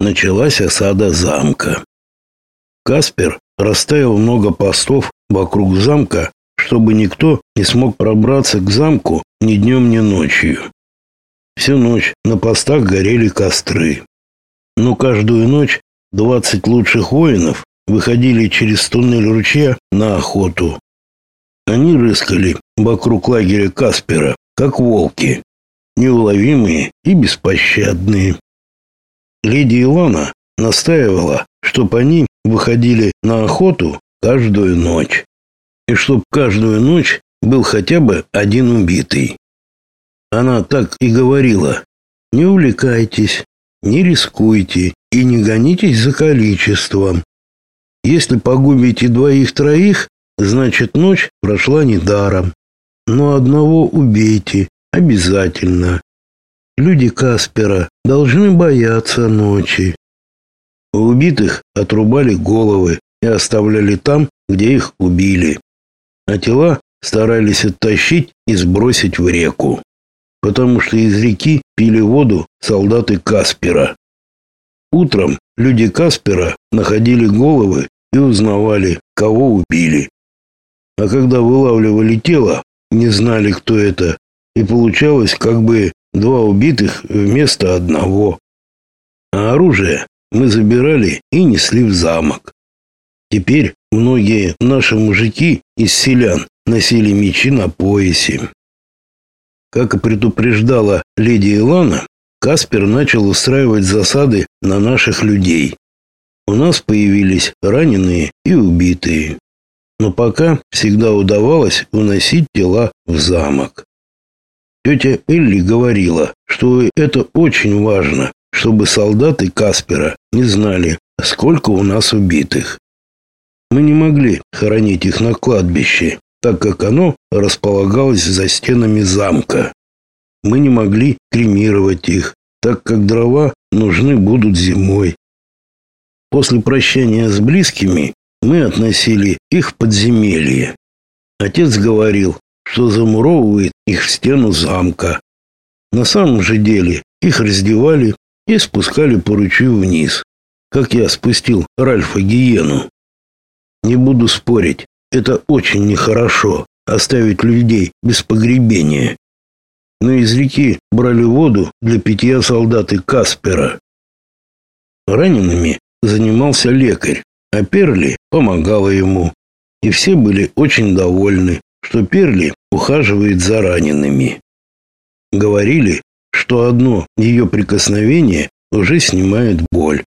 началась осада замка. Каспер расставил много постов вокруг замка, чтобы никто не смог пробраться к замку ни днем, ни ночью. Всю ночь на постах горели костры. Но каждую ночь двадцать лучших воинов выходили через туннель ручья на охоту. Они рыскали вокруг лагеря Каспера, как волки, неуловимые и беспощадные. Леди Илона настаивала, чтобы они выходили на охоту каждую ночь, и чтоб каждую ночь был хотя бы один убитый. Она так и говорила: "Не увлекайтесь, не рискуйте и не гонитесь за количеством. Если погубите двоих-троих, значит ночь прошла недаром. Но одного убейте обязательно. Люди Каспера должны бояться ночи. Убитых отрубали головы и оставляли там, где их убили. А тела старались оттащить и сбросить в реку, потому что из реки пили воду солдаты Каспера. Утром люди Каспера находили головы и узнавали, кого убили. А когда вылавливали тело, не знали, кто это, и получалось как бы два убитых вместо одного. А оружие мы забирали и несли в замок. Теперь многие наши мужики из селян носили мечи на поясе. Как и предупреждала леди Илана, Каспер начал устраивать засады на наших людей. У нас появились раненые и убитые. Но пока всегда удавалось уносить тела в замок. Тетя Элли говорила, что это очень важно, чтобы солдаты Каспера не знали, сколько у нас убитых. Мы не могли хоронить их на кладбище, так как оно располагалось за стенами замка. Мы не могли кремировать их, так как дрова нужны будут зимой. После прощания с близкими мы относили их в подземелье. Отец говорил, что замуровывает их в стену замка. На самом же деле их раздевали и спускали по ручью вниз, как я спустил Ральфа Гиену. Не буду спорить, это очень нехорошо оставить людей без погребения. Но из реки брали воду для питья солдаты Каспера. Ранеными занимался лекарь, а Перли помогала ему. И все были очень довольны, что Перли ухаживает за ранеными. Говорили, что одно ее прикосновение уже снимает боль.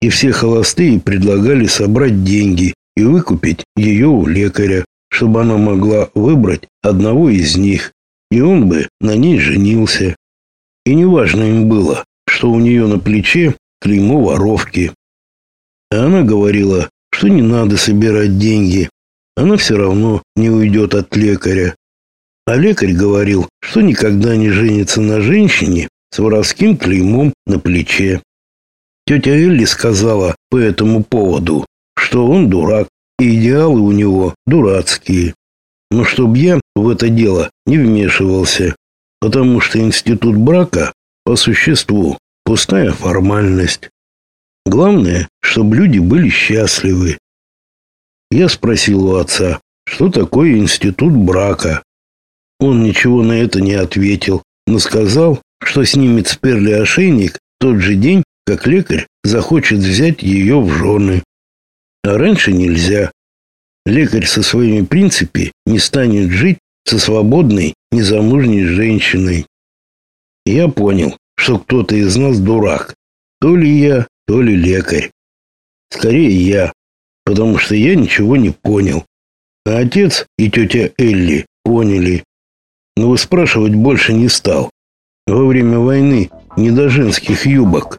И все холостые предлагали собрать деньги и выкупить ее у лекаря, чтобы она могла выбрать одного из них, и он бы на ней женился. И неважно им было, что у нее на плече клеймо воровки. А она говорила, что не надо собирать деньги, она все равно не уйдет от лекаря. А лекарь говорил, что никогда не женится на женщине с воровским клеймом на плече. Тетя Элли сказала по этому поводу, что он дурак, и идеалы у него дурацкие. Но чтоб я в это дело не вмешивался, потому что институт брака по существу пустая формальность. Главное, чтобы люди были счастливы. Я спросил у отца, что такое институт брака. Он ничего на это не ответил, но сказал, что снимет с Перли ошейник тот же день, как лекарь захочет взять ее в жены. А раньше нельзя. Лекарь со своими принципами не станет жить со свободной, незамужней женщиной. Я понял, что кто-то из нас дурак. То ли я, то ли лекарь. Скорее я, потому что я ничего не понял. А отец и тетя Элли поняли. Но спрашивать больше не стал. Во время войны не до женских юбок.